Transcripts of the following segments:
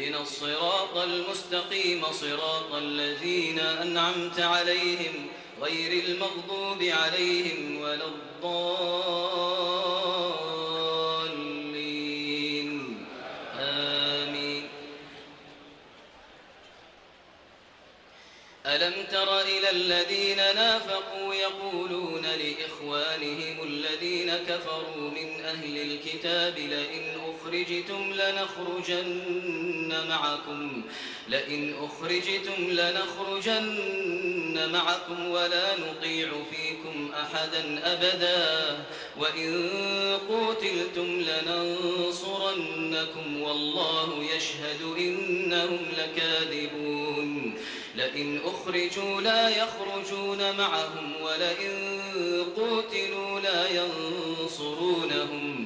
اهدنا الصراط المستقيم صراط الذين أنعمت عليهم غير المغضوب عليهم ولا الضالين. آمين. ألم تر إلى الذين نافقوا يقولون لإخوانهم الذين كفروا من أهل الكتاب لئن أخرجتم لنخرجن معكم. لئن أخرجتم لنخرجن معكم ولا نطيع فيكم أحدا أبدا. وإن قوتلتم لننصرنكم والله يشهد إنهم لكاذبون. لئن أخرجوا لا يخرجون معهم ولئن قوتلوا لا ينصرونهم.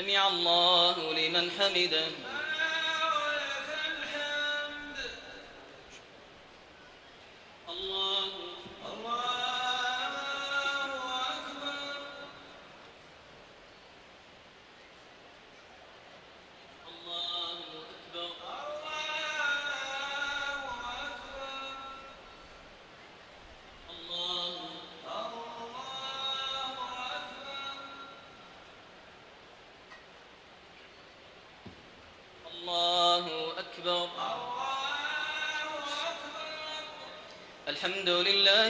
سمع الله لمن حمده.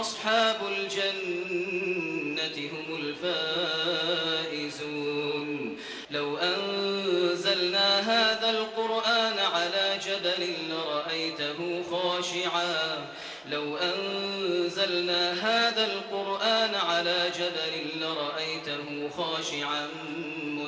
أصحاب الجنة هم الفائزون. لو أنزلنا هذا القرآن على جبل لرأيته خاشعا. لو أنزلنا هذا القرآن على جبل لرأيته خاشعا.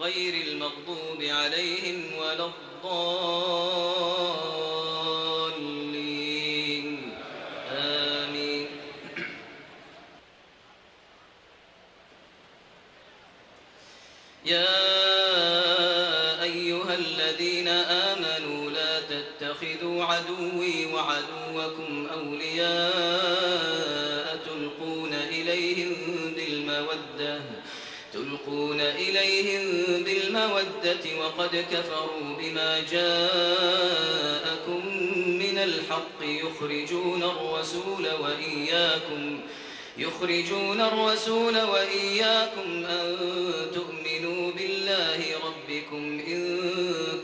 غير المغضوب عليهم ولا الضالين. آمين. يا أيها الذين آمنوا لا تتخذوا عدوي وعدوكم أولياء تلقون إليهم بالمودة وقد كفروا بما جاءكم من الحق. يخرجون الرسول وإياكم يخرجون الرسول وإياكم أن تؤمنوا بالله ربكم. إن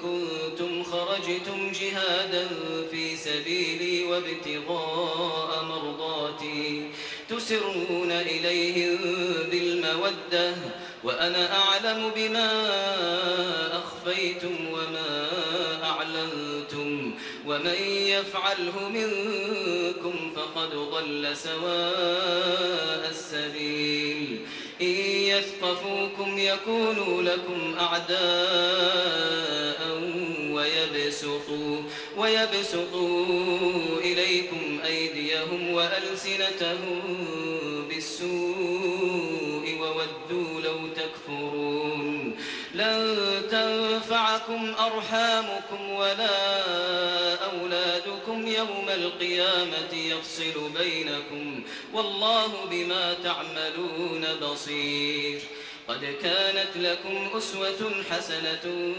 كنتم خرجتم جهادا في سبيلي وابتغاء مرضاتي تسرون إليهم بالمودة وأنا أعلم بما أخفيتم وما أعلنتم ومن يفعله منكم فقد ضل سواء السبيل. إن يثقفوكم يكونوا لكم أعداء ويبسطوا, ويبسطوا إليكم أيديهم وألسنتهم تنفعكم أرحامكم ولا أولادكم يوم القيامة يفصل بينكم والله بما تعملون بصير. قد كانت لكم أسوة حسنة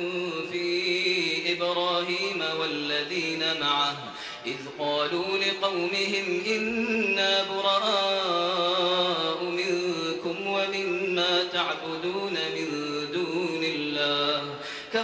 في إبراهيم والذين معه إذ قالوا لقومهم إنا براء منكم ومما تعبدون من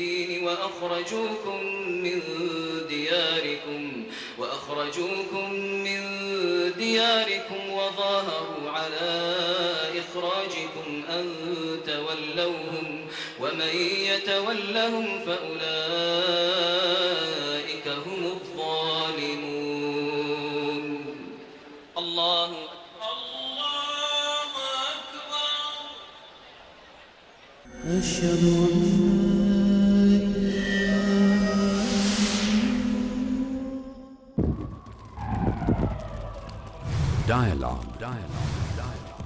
الدين وأخرجوكم من دياركم وأخرجوكم من دياركم وظاهروا على إخراجكم أن تولوهم ومن يتولهم فأولئك هم الظالمون. الله الله أكبر. أشهد أن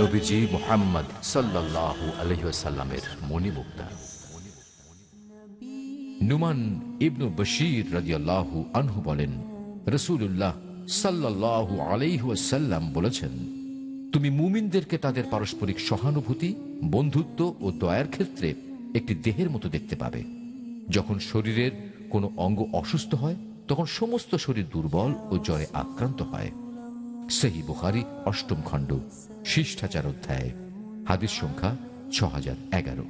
নবীজি মোহাম্মদ মণিমুক্তা। নুমান ইবনু বশির আনহু বলেন বলেছেন, তুমি মুমিনদেরকে তাদের পারস্পরিক সহানুভূতি, বন্ধুত্ব ও দয়ার ক্ষেত্রে একটি দেহের মতো দেখতে পাবে। যখন শরীরের কোনো অঙ্গ অসুস্থ হয়, তখন সমস্ত শরীর দুর্বল ও জ্বরে আক্রান্ত হয়। সেই বুহারি অষ্টম খণ্ড শিষ্টাচার অধ্যায় হাদিস সংখ্যা ছ হাজার এগারো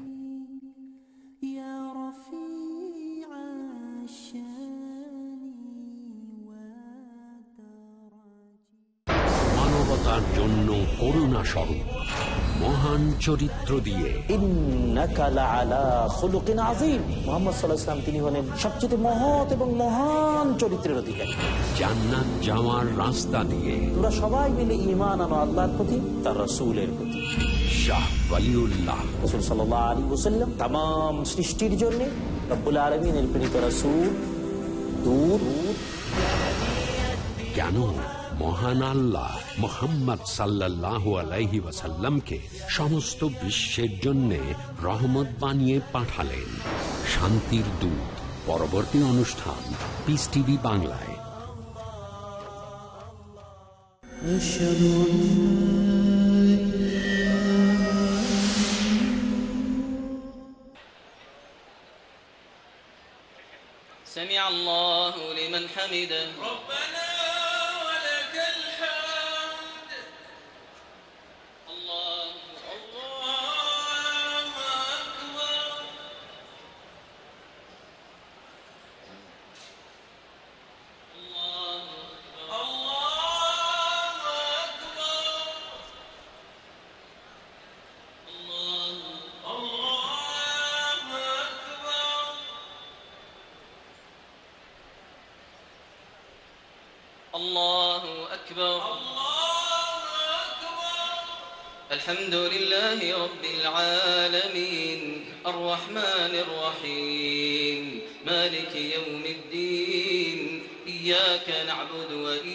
মানবতার জন্য করুণা স্বরূপ মহান চরিত্র দিয়ে। তিনি হলেন সবচেয়ে মহৎ এবং মহান চরিত্রের অধিকারী। জান্নাত যাওয়ার রাস্তা দিয়ে। তোমরা সবাই মিলে ইমান আনো আল্লাহর প্রতি তার রসুলের প্রতি। শাহ সৃষ্টির কেন? মহান আল্লাহ মোহাম্মদ সাল্লাহ আলাইহি ওয়াসাল্লামকে সমস্ত বিশ্বের জন্য রহমত বানিয়ে পাঠালেন শান্তির দূত পরবর্তী অনুষ্ঠান পিস টিভি বাংলায় أشهد أن سمع الله لمن حمده ربنا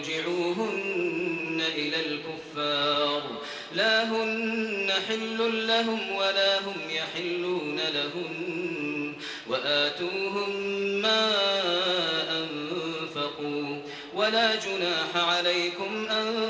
ترجعوهن إلى الكفار. لا هن حل لهم ولا هم يحلون لهن وآتوهم ما أنفقوا. ولا جناح عليكم أن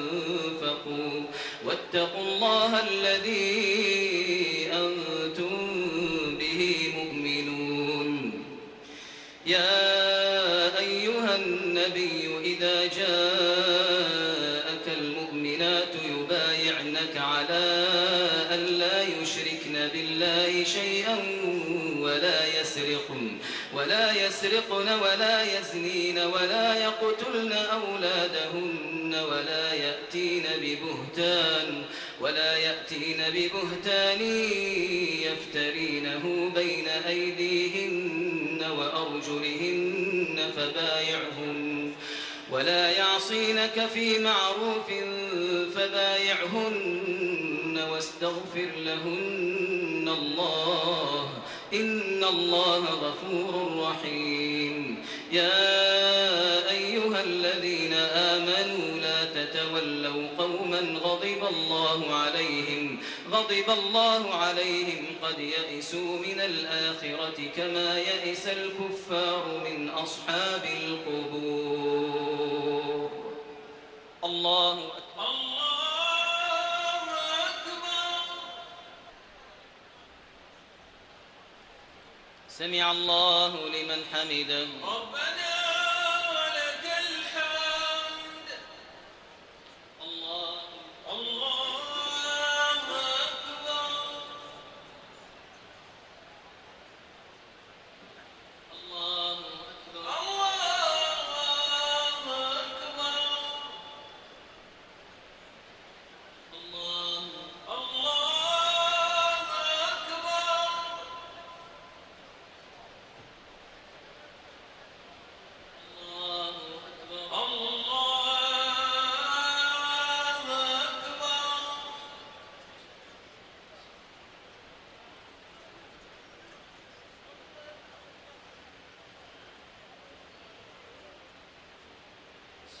واتقوا الله الذي أنتم به مؤمنون. يا أيها النبي إذا جاءك المؤمنات يبايعنك على أن لا يشركن بالله شيئا ولا يسرقن ولا يسرقن ولا يزنين ولا يقتلن أولادهن. ولا يأتين ببهتان ولا يأتين ببهتان يفترينه بين أيديهن وأرجلهن فبايعهن ولا يعصينك في معروف فبايعهن واستغفر لهن الله إن الله غفور رحيم. يا الله عليهم غضب الله عليهم قد يئسوا من الآخرة كما يئس الكفار من أصحاب القبور. الله أكبر. الله أكبر سمع الله لمن حمده. ربنا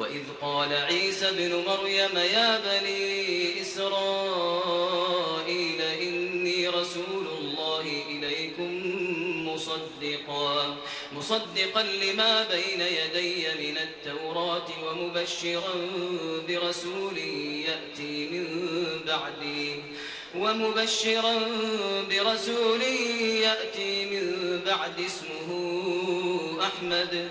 وإذ قال عيسى ابن مريم يا بني إسرائيل إني رسول الله إليكم مصدقا مصدقا لما بين يدي من التوراة ومبشرا برسول يأتي من بعدي ومبشرا برسول يأتي من بعد اسمه أحمد.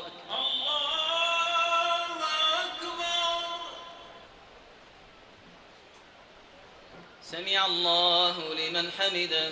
سمع الله لمن حمده.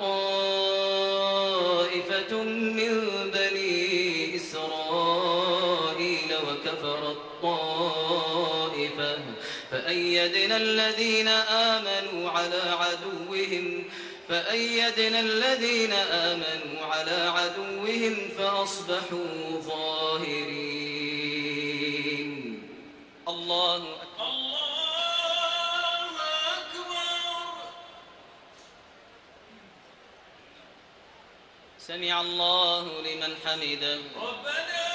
فأيدنا الذين آمنوا على عدوهم فأيدنا الذين آمنوا على عدوهم فأصبحوا ظاهرين. الله أكبر. الله أكبر. سمع الله لمن حمده. ربنا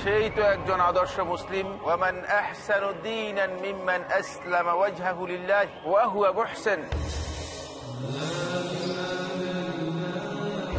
সেই তো একজন আদর্শ মুসলিম ওয়ামান আহসানু দীনান মিম্মান আসলামা ওয়াজহাহু লিল্লাহ ওয়া হুয়া Muhsin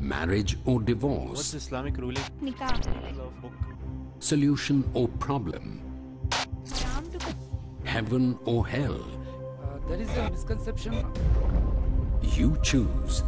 Marriage or divorce, What's Islamic ruling Nikah. of book? solution or problem, Naam heaven or hell. Uh, there is a misconception You choose